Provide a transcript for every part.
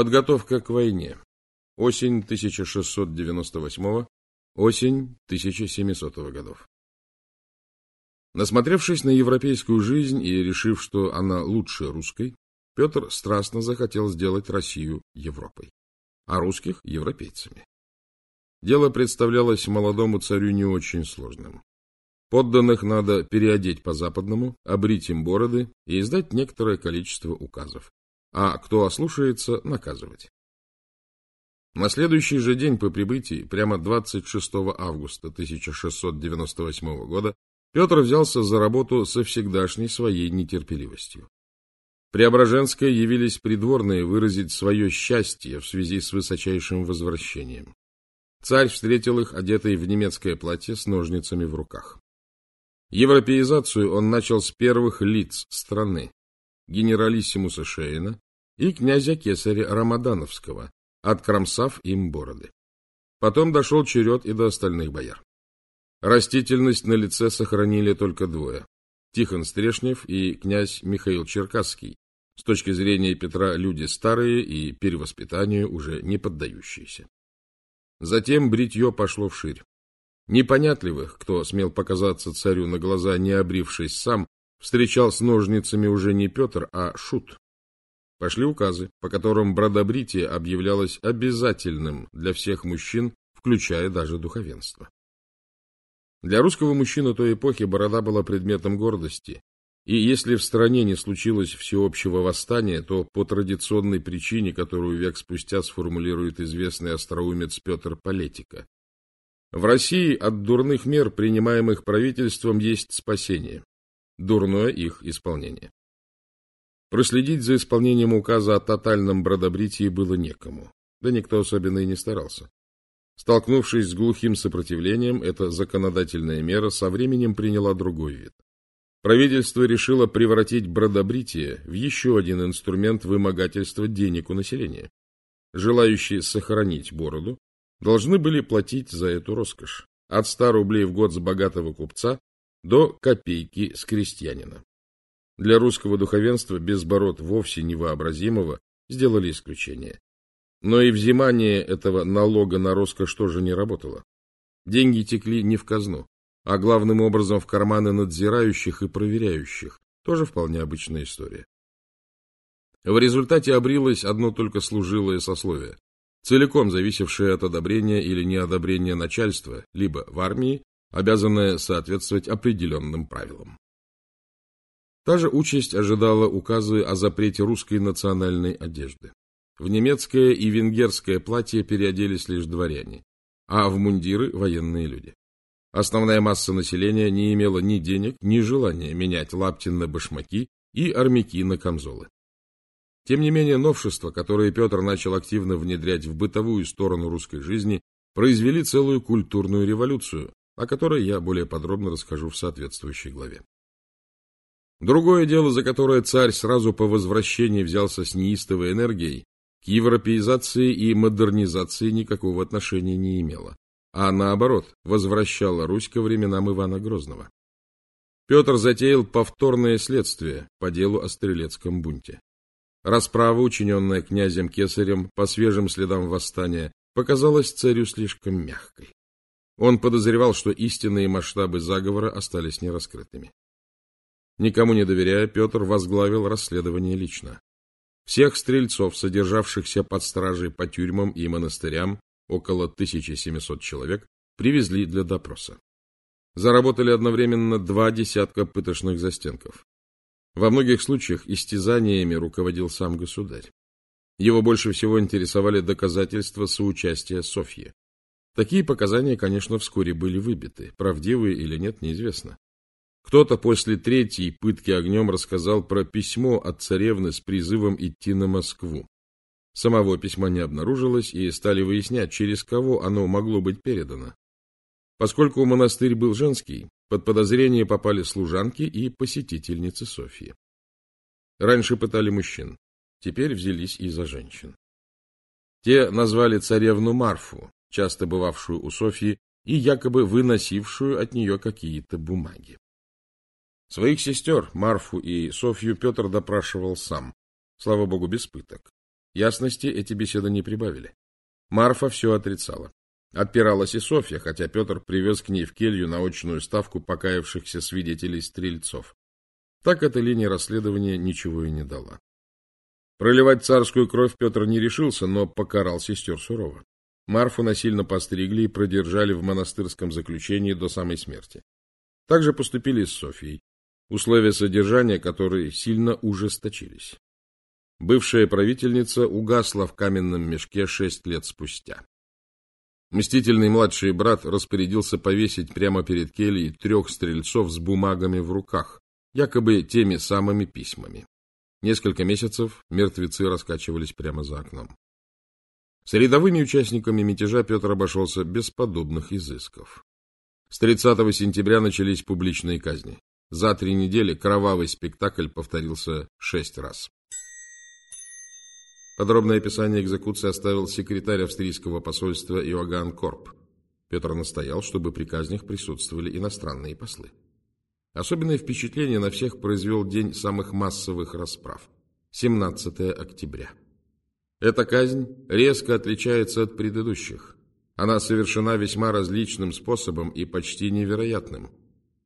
Подготовка к войне. Осень 1698, осень 1700 годов. Насмотревшись на европейскую жизнь и решив, что она лучше русской, Петр страстно захотел сделать Россию Европой, а русских – европейцами. Дело представлялось молодому царю не очень сложным. Подданных надо переодеть по-западному, обрить им бороды и издать некоторое количество указов. А кто ослушается, наказывать. На следующий же день по прибытии, прямо 26 августа 1698 года, Петр взялся за работу со всегдашней своей нетерпеливостью. Преображенское явились придворные выразить свое счастье в связи с высочайшим возвращением. Царь встретил их, одетый в немецкое платье с ножницами в руках. Европеизацию он начал с первых лиц страны, генералиссимуса Шейна и князя Кесаря Рамадановского, откромсав им бороды. Потом дошел черед и до остальных бояр. Растительность на лице сохранили только двое – Тихон Стрешнев и князь Михаил Черкасский, с точки зрения Петра люди старые и перевоспитанию уже не поддающиеся. Затем бритье пошло вширь. Непонятливых, кто смел показаться царю на глаза, не обрившись сам, встречал с ножницами уже не Петр, а Шут. Пошли указы, по которым бродобритие объявлялось обязательным для всех мужчин, включая даже духовенство. Для русского мужчины той эпохи борода была предметом гордости, и если в стране не случилось всеобщего восстания, то по традиционной причине, которую век спустя сформулирует известный остроумец Петр Полетика. В России от дурных мер, принимаемых правительством, есть спасение. Дурное их исполнение. Проследить за исполнением указа о тотальном бродобритии было некому, да никто особенно и не старался. Столкнувшись с глухим сопротивлением, эта законодательная мера со временем приняла другой вид. Правительство решило превратить бродобритие в еще один инструмент вымогательства денег у населения. Желающие сохранить бороду должны были платить за эту роскошь от 100 рублей в год с богатого купца до копейки с крестьянина. Для русского духовенства без бород вовсе невообразимого сделали исключение. Но и взимание этого налога на роскошь тоже не работало. Деньги текли не в казну, а главным образом в карманы надзирающих и проверяющих. Тоже вполне обычная история. В результате обрилось одно только служилое сословие, целиком зависевшее от одобрения или неодобрения начальства, либо в армии, обязанное соответствовать определенным правилам. Та же участь ожидала указы о запрете русской национальной одежды. В немецкое и венгерское платье переоделись лишь дворяне, а в мундиры – военные люди. Основная масса населения не имела ни денег, ни желания менять лаптин на башмаки и армяки на камзолы. Тем не менее, новшества, которые Петр начал активно внедрять в бытовую сторону русской жизни, произвели целую культурную революцию, о которой я более подробно расскажу в соответствующей главе. Другое дело, за которое царь сразу по возвращении взялся с неистовой энергией, к европеизации и модернизации никакого отношения не имело а наоборот, возвращала Русь ко временам Ивана Грозного. Петр затеял повторное следствие по делу о стрелецком бунте. Расправа, учиненная князем Кесарем по свежим следам восстания, показалась царю слишком мягкой. Он подозревал, что истинные масштабы заговора остались нераскрытыми. Никому не доверяя, Петр возглавил расследование лично. Всех стрельцов, содержавшихся под стражей по тюрьмам и монастырям, около 1700 человек, привезли для допроса. Заработали одновременно два десятка пыточных застенков. Во многих случаях истязаниями руководил сам государь. Его больше всего интересовали доказательства соучастия Софьи. Такие показания, конечно, вскоре были выбиты. Правдивые или нет, неизвестно. Кто-то после третьей пытки огнем рассказал про письмо от царевны с призывом идти на Москву. Самого письма не обнаружилось, и стали выяснять, через кого оно могло быть передано. Поскольку монастырь был женский, под подозрение попали служанки и посетительницы Софьи. Раньше пытали мужчин, теперь взялись и за женщин. Те назвали царевну Марфу, часто бывавшую у Софьи и якобы выносившую от нее какие-то бумаги. Своих сестер, Марфу и Софью, Петр допрашивал сам, слава богу, без пыток. Ясности эти беседы не прибавили. Марфа все отрицала. Отпиралась и Софья, хотя Петр привез к ней в келью на очную ставку покаявшихся свидетелей стрельцов. Так эта линия расследования ничего и не дала. Проливать царскую кровь Петр не решился, но покарал сестер сурово. Марфу насильно постригли и продержали в монастырском заключении до самой смерти. Так же поступили с Софией, условия содержания которой сильно ужесточились. Бывшая правительница угасла в каменном мешке шесть лет спустя. Мстительный младший брат распорядился повесить прямо перед кельей трех стрельцов с бумагами в руках, якобы теми самыми письмами. Несколько месяцев мертвецы раскачивались прямо за окном. С рядовыми участниками мятежа Петр обошелся без подобных изысков. С 30 сентября начались публичные казни. За три недели кровавый спектакль повторился шесть раз. Подробное описание экзекуции оставил секретарь австрийского посольства Иоганн Корп. Петр настоял, чтобы при казнях присутствовали иностранные послы. Особенное впечатление на всех произвел день самых массовых расправ – 17 октября. Эта казнь резко отличается от предыдущих. Она совершена весьма различным способом и почти невероятным.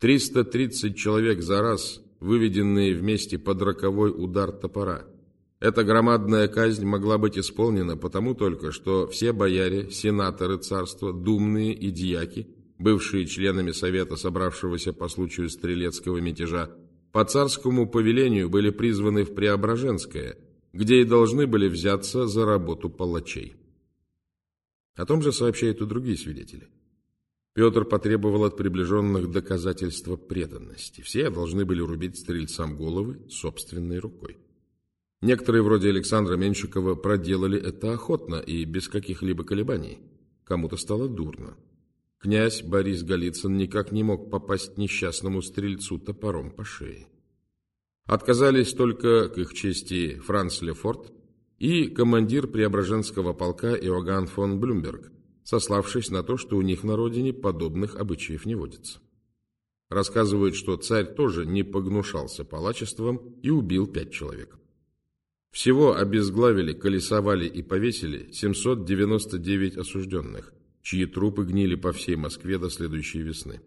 330 человек за раз, выведенные вместе под роковой удар топора – эта громадная казнь могла быть исполнена потому только, что все бояре, сенаторы царства, думные и дьяки, бывшие членами совета, собравшегося по случаю стрелецкого мятежа, по царскому повелению были призваны в Преображенское, где и должны были взяться за работу палачей. О том же сообщают и другие свидетели. Петр потребовал от приближенных доказательства преданности. Все должны были рубить стрельцам головы собственной рукой. Некоторые, вроде Александра Менщикова, проделали это охотно и без каких-либо колебаний. Кому-то стало дурно. Князь Борис Голицын никак не мог попасть несчастному стрельцу топором по шее. Отказались только, к их чести, Франц Лефорт и командир Преображенского полка Иоганн фон Блюмберг, сославшись на то, что у них на родине подобных обычаев не водится. Рассказывают, что царь тоже не погнушался палачеством и убил пять человек. Всего обезглавили, колесовали и повесили 799 осужденных, чьи трупы гнили по всей Москве до следующей весны.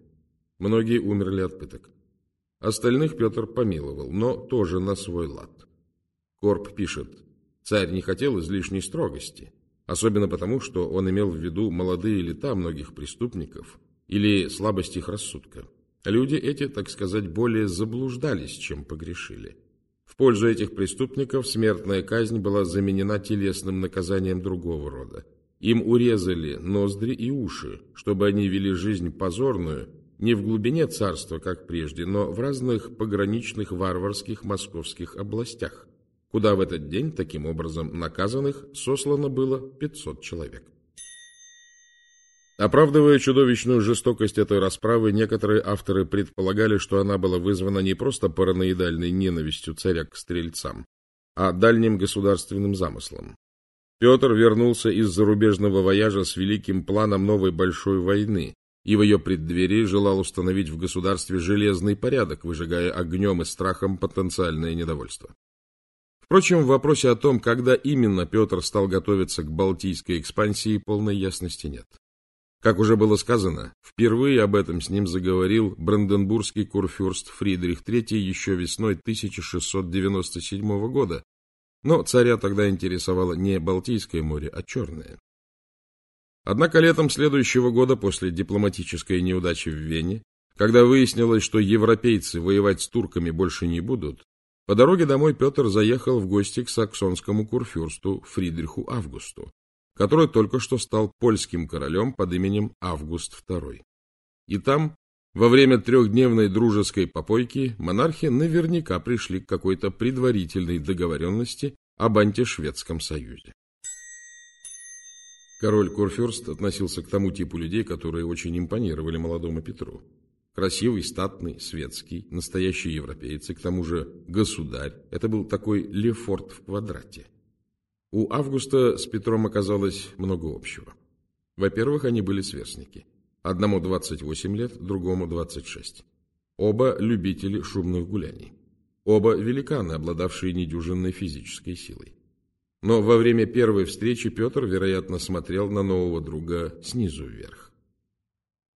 Многие умерли от пыток. Остальных Петр помиловал, но тоже на свой лад. Корп пишет, царь не хотел излишней строгости, особенно потому, что он имел в виду молодые лета многих преступников или слабость их рассудка. Люди эти, так сказать, более заблуждались, чем погрешили. В пользу этих преступников смертная казнь была заменена телесным наказанием другого рода. Им урезали ноздри и уши, чтобы они вели жизнь позорную, не в глубине царства, как прежде, но в разных пограничных варварских московских областях, куда в этот день, таким образом, наказанных сослано было 500 человек. Оправдывая чудовищную жестокость этой расправы, некоторые авторы предполагали, что она была вызвана не просто параноидальной ненавистью царя к стрельцам, а дальним государственным замыслом. Петр вернулся из зарубежного вояжа с великим планом новой большой войны и в ее преддверии желал установить в государстве железный порядок, выжигая огнем и страхом потенциальное недовольство. Впрочем, в вопросе о том, когда именно Петр стал готовиться к балтийской экспансии, полной ясности нет. Как уже было сказано, впервые об этом с ним заговорил бранденбургский курфюрст Фридрих III еще весной 1697 года, но царя тогда интересовало не Балтийское море, а Черное. Однако летом следующего года, после дипломатической неудачи в Вене, когда выяснилось, что европейцы воевать с турками больше не будут, по дороге домой Петр заехал в гости к саксонскому курфюрсту Фридриху Августу который только что стал польским королем под именем Август II. И там, во время трехдневной дружеской попойки, монархи наверняка пришли к какой-то предварительной договоренности об антишведском союзе. Король Курфюрст относился к тому типу людей, которые очень импонировали молодому Петру. Красивый, статный, светский, настоящий европеец, и к тому же государь. Это был такой Лефорт в квадрате. У Августа с Петром оказалось много общего. Во-первых, они были сверстники. Одному 28 лет, другому 26. Оба любители шумных гуляний. Оба великаны, обладавшие недюжинной физической силой. Но во время первой встречи Петр, вероятно, смотрел на нового друга снизу вверх.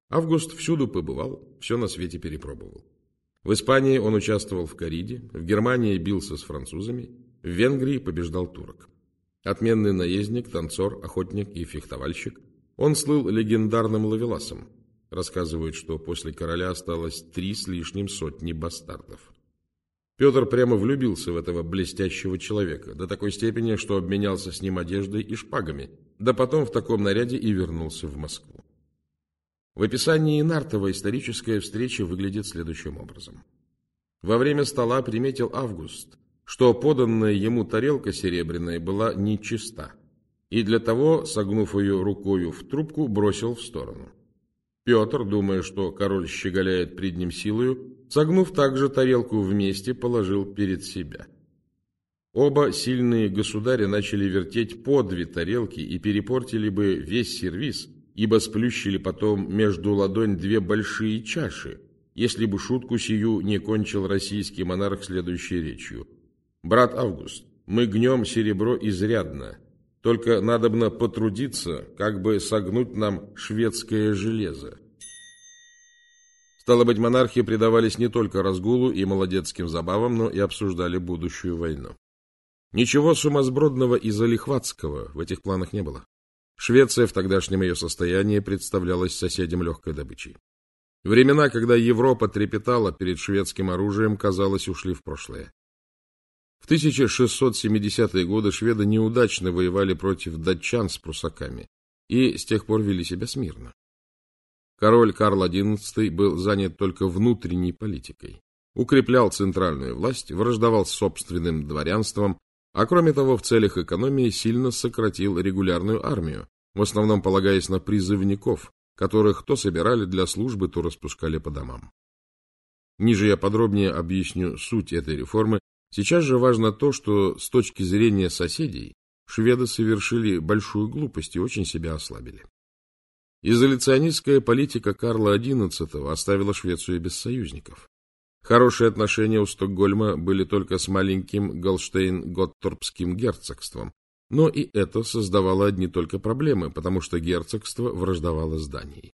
Август всюду побывал, все на свете перепробовал. В Испании он участвовал в кориде, в Германии бился с французами, в Венгрии побеждал турок. Отменный наездник, танцор, охотник и фехтовальщик, он слыл легендарным лавеласом. Рассказывают, что после короля осталось три с лишним сотни бастардов. Петр прямо влюбился в этого блестящего человека, до такой степени, что обменялся с ним одеждой и шпагами, да потом в таком наряде и вернулся в Москву. В описании Нартова историческая встреча выглядит следующим образом. Во время стола приметил Август, что поданная ему тарелка серебряная была нечиста, и для того, согнув ее рукою в трубку, бросил в сторону. Петр, думая, что король щеголяет пред ним силою, согнув также тарелку вместе, положил перед себя. Оба сильные государя начали вертеть по две тарелки и перепортили бы весь сервиз, ибо сплющили потом между ладонь две большие чаши, если бы шутку сию не кончил российский монарх следующей речью. «Брат Август, мы гнем серебро изрядно, только надобно потрудиться, как бы согнуть нам шведское железо». Стало быть, монархи предавались не только разгулу и молодецким забавам, но и обсуждали будущую войну. Ничего сумасбродного и залихватского в этих планах не было. Швеция в тогдашнем ее состоянии представлялась соседям легкой добычей. Времена, когда Европа трепетала перед шведским оружием, казалось, ушли в прошлое. В 1670-е годы шведы неудачно воевали против датчан с прусаками и с тех пор вели себя смирно. Король Карл XI был занят только внутренней политикой, укреплял центральную власть, враждовал с собственным дворянством, а кроме того, в целях экономии сильно сократил регулярную армию, в основном полагаясь на призывников, которых то собирали для службы, то распускали по домам. Ниже я подробнее объясню суть этой реформы. Сейчас же важно то, что с точки зрения соседей шведы совершили большую глупость и очень себя ослабили. Изоляционистская политика Карла XI оставила Швецию без союзников. Хорошие отношения у Стокгольма были только с маленьким Голштейн-Готторпским герцогством, но и это создавало одни только проблемы, потому что герцогство враждовало с Данией.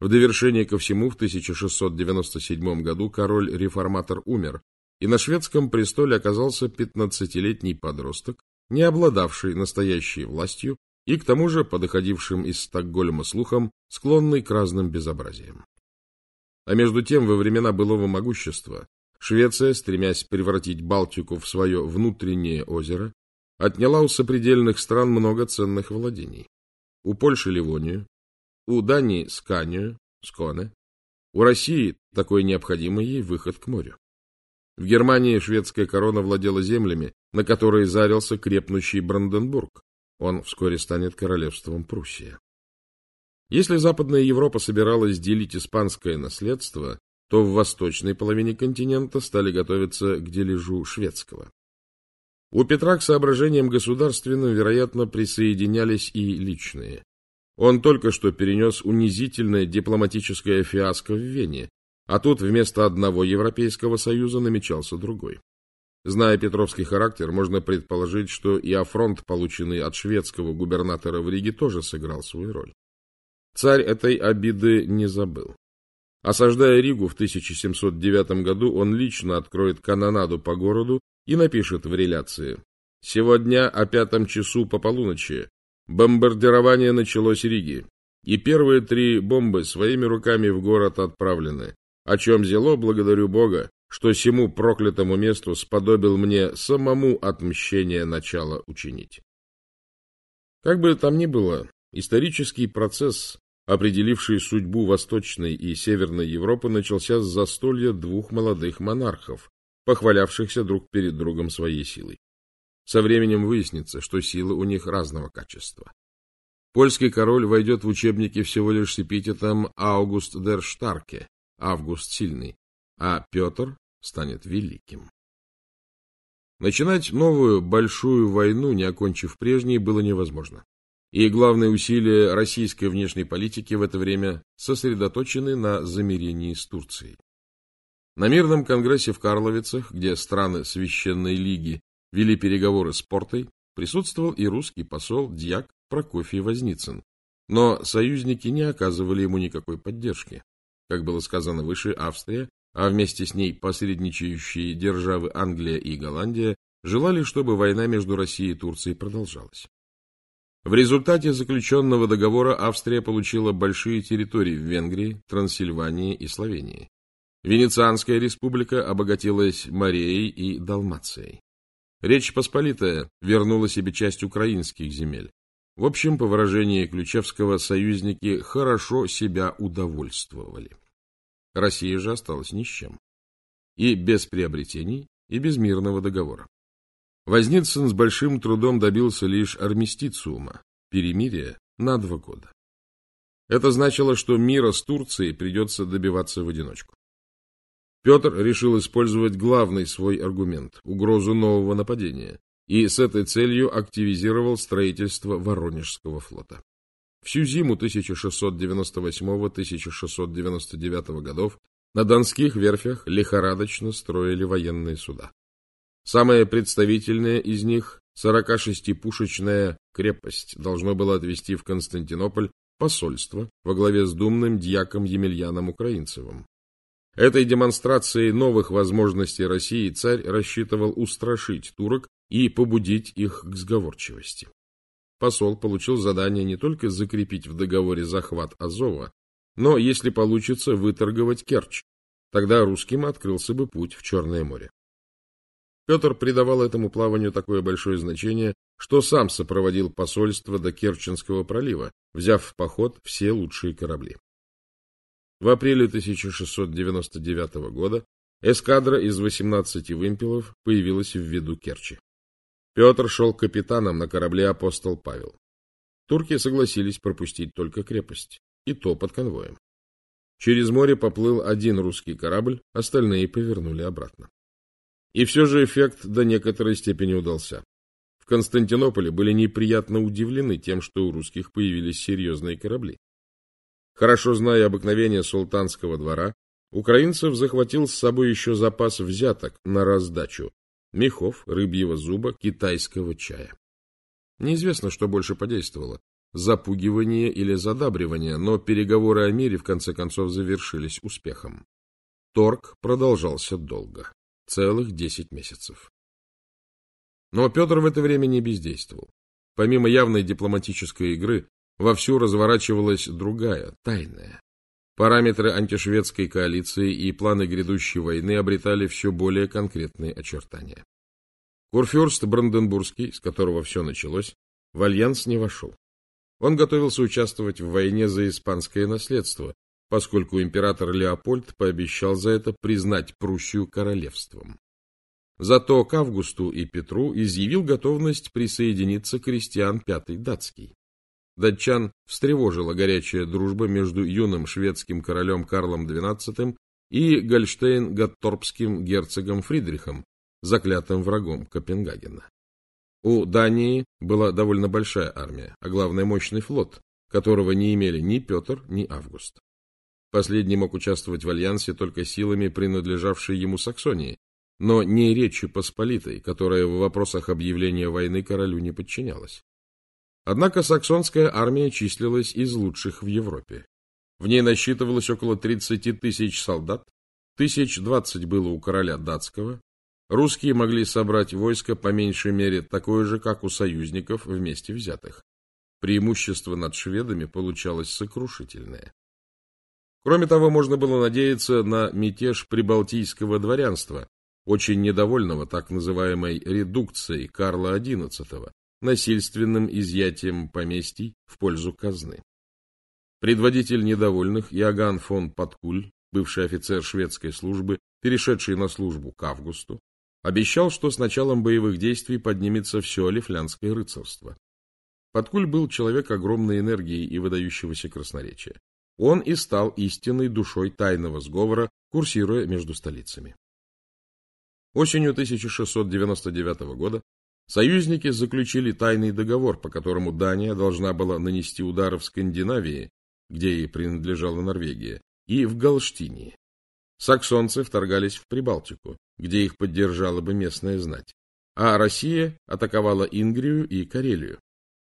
В довершение ко всему в 1697 году король-реформатор умер, и на шведском престоле оказался 15-летний подросток, не обладавший настоящей властью и к тому же, по доходившим из Стокгольма слухам, склонный к разным безобразиям. А между тем, во времена былого могущества, Швеция, стремясь превратить Балтику в свое внутреннее озеро, отняла у сопредельных стран много ценных владений. У Польши Ливонию, у Дании Сканию, Сконе, у России такой необходимый ей выход к морю. В Германии шведская корона владела землями, на которые зарился крепнущий Бранденбург. Он вскоре станет королевством Пруссия. Если Западная Европа собиралась делить испанское наследство, то в восточной половине континента стали готовиться к дележу шведского. У Петра к соображениям государственным, вероятно, присоединялись и личные. Он только что перенес унизительное дипломатическое фиаско в Вене, а тут вместо одного Европейского Союза намечался другой. Зная петровский характер, можно предположить, что и афронт, полученный от шведского губернатора в Риге, тоже сыграл свою роль. Царь этой обиды не забыл. Осаждая Ригу в 1709 году, он лично откроет канонаду по городу и напишет в реляции «Сегодня о пятом часу по полуночи бомбардирование началось Риги, и первые три бомбы своими руками в город отправлены, о чем зело благодарю Бога, что сему проклятому месту сподобил мне самому отмщение начала учинить». Как бы там ни было, исторический процесс определивший судьбу Восточной и Северной Европы, начался с застолья двух молодых монархов, похвалявшихся друг перед другом своей силой. Со временем выяснится, что силы у них разного качества. Польский король войдет в учебники всего лишь с эпитетом Аугуст дер Штарке, Август Сильный, а Петр станет великим. Начинать новую большую войну, не окончив прежней, было невозможно и главные усилия российской внешней политики в это время сосредоточены на замирении с Турцией. На мирном конгрессе в Карловицах, где страны Священной Лиги вели переговоры с Портой, присутствовал и русский посол дьяк Прокофий Возницын, но союзники не оказывали ему никакой поддержки. Как было сказано выше, Австрия, а вместе с ней посредничающие державы Англия и Голландия, желали, чтобы война между Россией и Турцией продолжалась. В результате заключенного договора Австрия получила большие территории в Венгрии, Трансильвании и Словении. Венецианская республика обогатилась Мореей и Далмацией. Речь Посполитая вернула себе часть украинских земель. В общем, по выражению Ключевского, союзники хорошо себя удовольствовали. Россия же осталась ни с чем. И без приобретений, и без мирного договора. Возницын с большим трудом добился лишь армистициума, перемирия на два года. Это значило, что мира с Турцией придется добиваться в одиночку. Петр решил использовать главный свой аргумент – угрозу нового нападения, и с этой целью активизировал строительство Воронежского флота. Всю зиму 1698-1699 годов на донских верфях лихорадочно строили военные суда. Самая представительная из них, 46-пушечная крепость, должно было отвезти в Константинополь посольство во главе с думным дьяком Емельяном Украинцевым. Этой демонстрацией новых возможностей России царь рассчитывал устрашить турок и побудить их к сговорчивости. Посол получил задание не только закрепить в договоре захват Азова, но, если получится, выторговать Керчь. Тогда русским открылся бы путь в Черное море. Петр придавал этому плаванию такое большое значение, что сам сопроводил посольство до Керченского пролива, взяв в поход все лучшие корабли. В апреле 1699 года эскадра из 18 вымпелов появилась в виду Керчи. Петр шел капитаном на корабле «Апостол Павел». Турки согласились пропустить только крепость, и то под конвоем. Через море поплыл один русский корабль, остальные повернули обратно. И все же эффект до некоторой степени удался. В Константинополе были неприятно удивлены тем, что у русских появились серьезные корабли. Хорошо зная обыкновение султанского двора, украинцев захватил с собой еще запас взяток на раздачу – мехов, рыбьего зуба, китайского чая. Неизвестно, что больше подействовало – запугивание или задабривание, но переговоры о мире в конце концов завершились успехом. Торг продолжался долго – целых десять месяцев. Но Петр в это время не бездействовал. Помимо явной дипломатической игры, вовсю разворачивалась другая, тайная. Параметры антишведской коалиции и планы грядущей войны обретали все более конкретные очертания. Курфюрст Бранденбургский, с которого все началось, в альянс не вошел. Он готовился участвовать в войне за испанское наследство, поскольку император Леопольд пообещал за это признать Пруссию королевством. Зато к Августу и Петру изъявил готовность присоединиться крестьян Пятый Датский. Датчан встревожила горячая дружба между юным шведским королем Карлом XII и Гольштейн-Гатторпским герцогом Фридрихом, заклятым врагом Копенгагена. У Дании была довольно большая армия, а главное мощный флот, которого не имели ни Петр, ни Август. Последний мог участвовать в альянсе только силами, принадлежавшей ему Саксонии, но не Речи Посполитой, которая в вопросах объявления войны королю не подчинялась. Однако саксонская армия числилась из лучших в Европе. В ней насчитывалось около 30 тысяч солдат, тысяч двадцать было у короля датского, русские могли собрать войско по меньшей мере такое же, как у союзников вместе взятых. Преимущество над шведами получалось сокрушительное. Кроме того, можно было надеяться на мятеж прибалтийского дворянства, очень недовольного так называемой редукцией Карла XI, насильственным изъятием поместий в пользу казны. Предводитель недовольных Иоганн фон Паткуль, бывший офицер шведской службы, перешедший на службу к августу, обещал, что с началом боевых действий поднимется все лифлянское рыцарство. Паткуль был человек огромной энергии и выдающегося красноречия. Он и стал истинной душой тайного сговора, курсируя между столицами. Осенью 1699 года Союзники заключили тайный договор, по которому Дания должна была нанести удары в Скандинавии, где ей принадлежала Норвегия, и в Галштинии. Саксонцы вторгались в Прибалтику, где их поддержала бы местная знать. а Россия атаковала Ингрию и Карелию.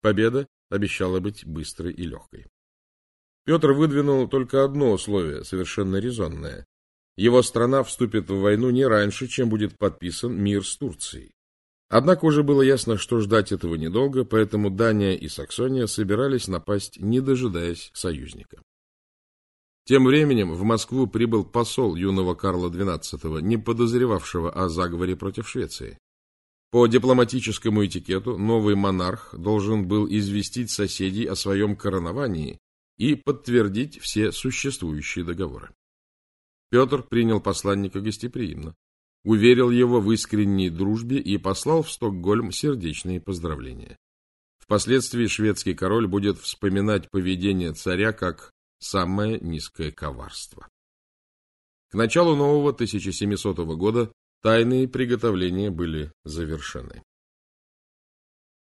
Победа обещала быть быстрой и легкой. Петр выдвинул только одно условие, совершенно резонное. Его страна вступит в войну не раньше, чем будет подписан мир с Турцией. Однако уже было ясно, что ждать этого недолго, поэтому Дания и Саксония собирались напасть, не дожидаясь союзника. Тем временем в Москву прибыл посол юного Карла XII, не подозревавшего о заговоре против Швеции. По дипломатическому этикету новый монарх должен был известить соседей о своем короновании и подтвердить все существующие договоры. Петр принял посланника гостеприимно, уверил его в искренней дружбе и послал в Стокгольм сердечные поздравления. Впоследствии шведский король будет вспоминать поведение царя как самое низкое коварство. К началу нового 1700 года тайные приготовления были завершены.